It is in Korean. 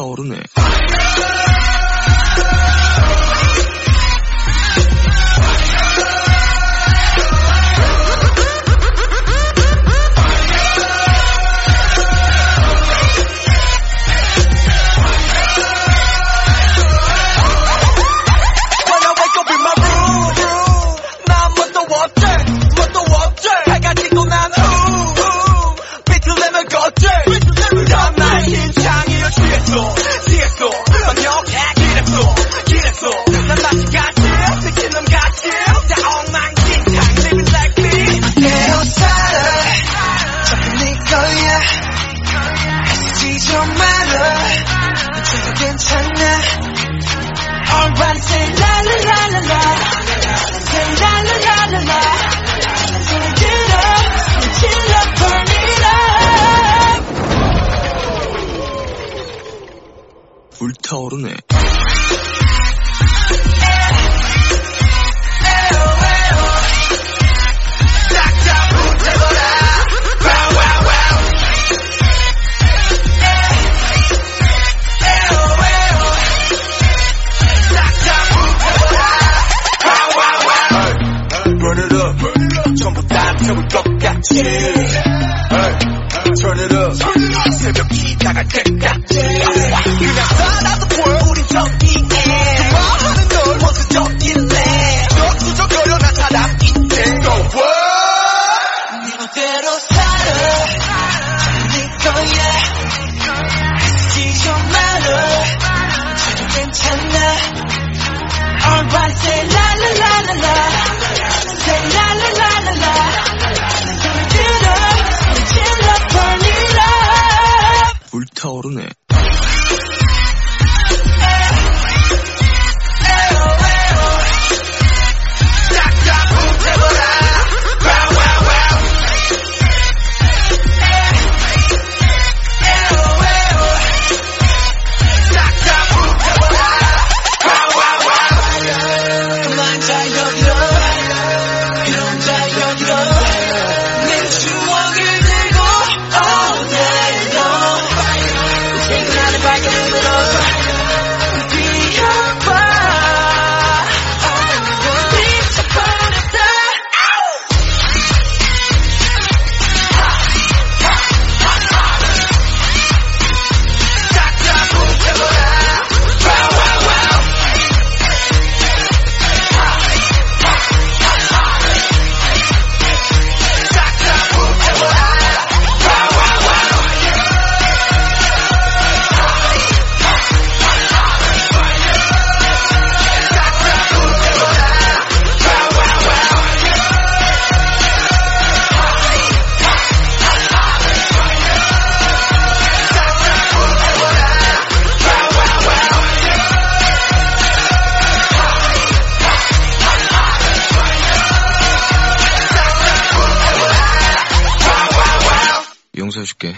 香るね。 불타오르네. Burn it up, 전부 turn it up. 새벽 기다가 됐다. Yeah. 그냥 살아도 보여 우린 적기에. 그만하는 널 원수 적길래. 너 투적거려 나 사람인데. Go what? 네 멋대로 살아. 네 거야. 지좀 말아. 지금 괜찮아. Alright, say la la la la la. Say la. 사줄게.